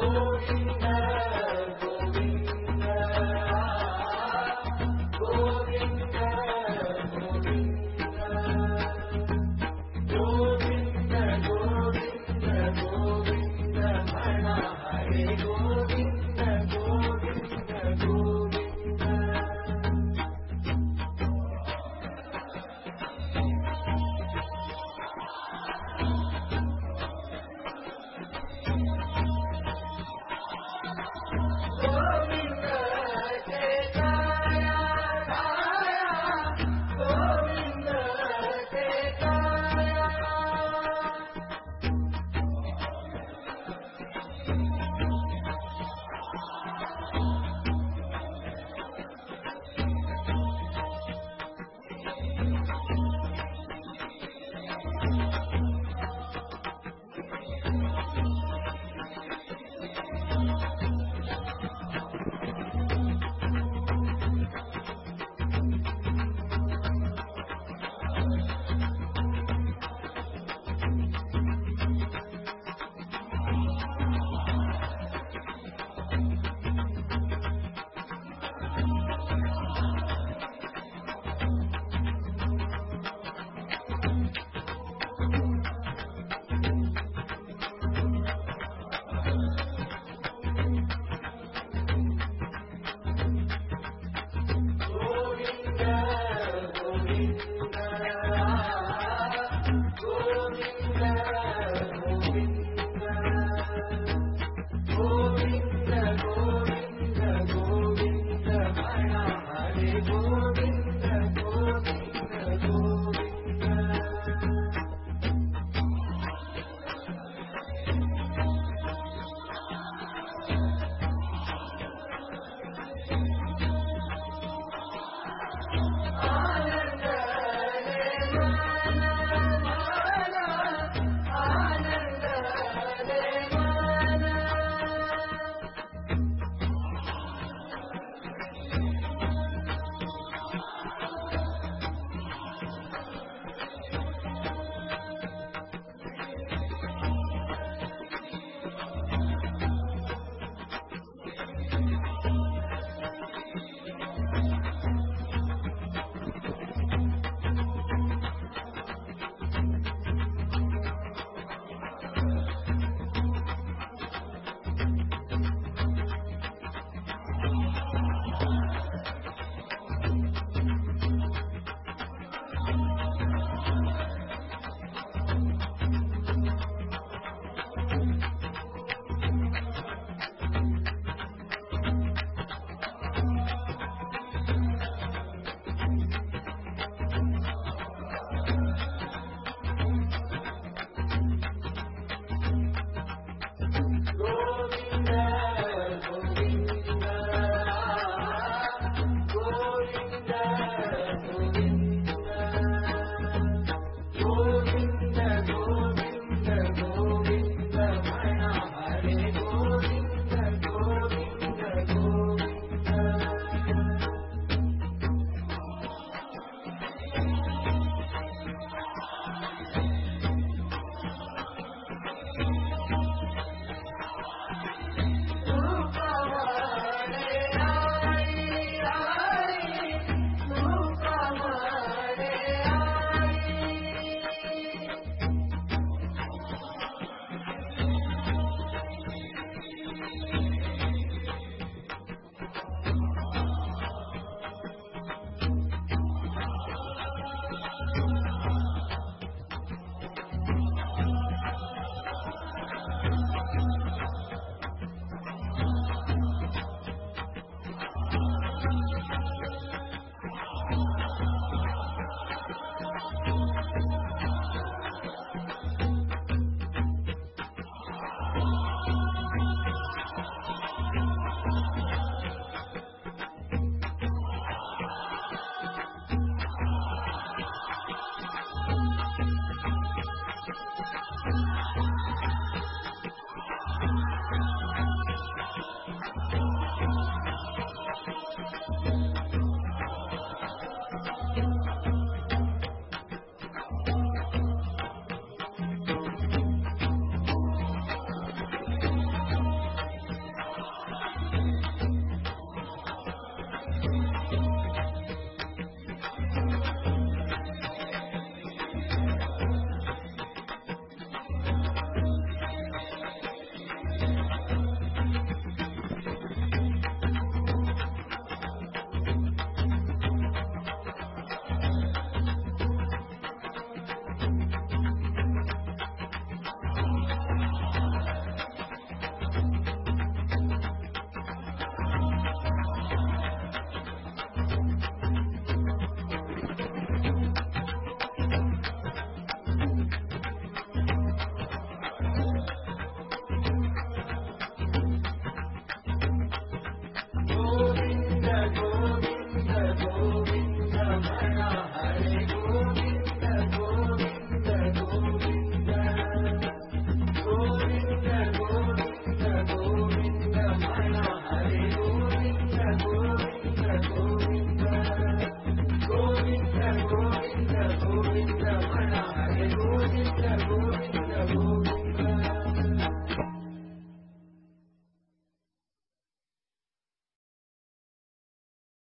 Govinda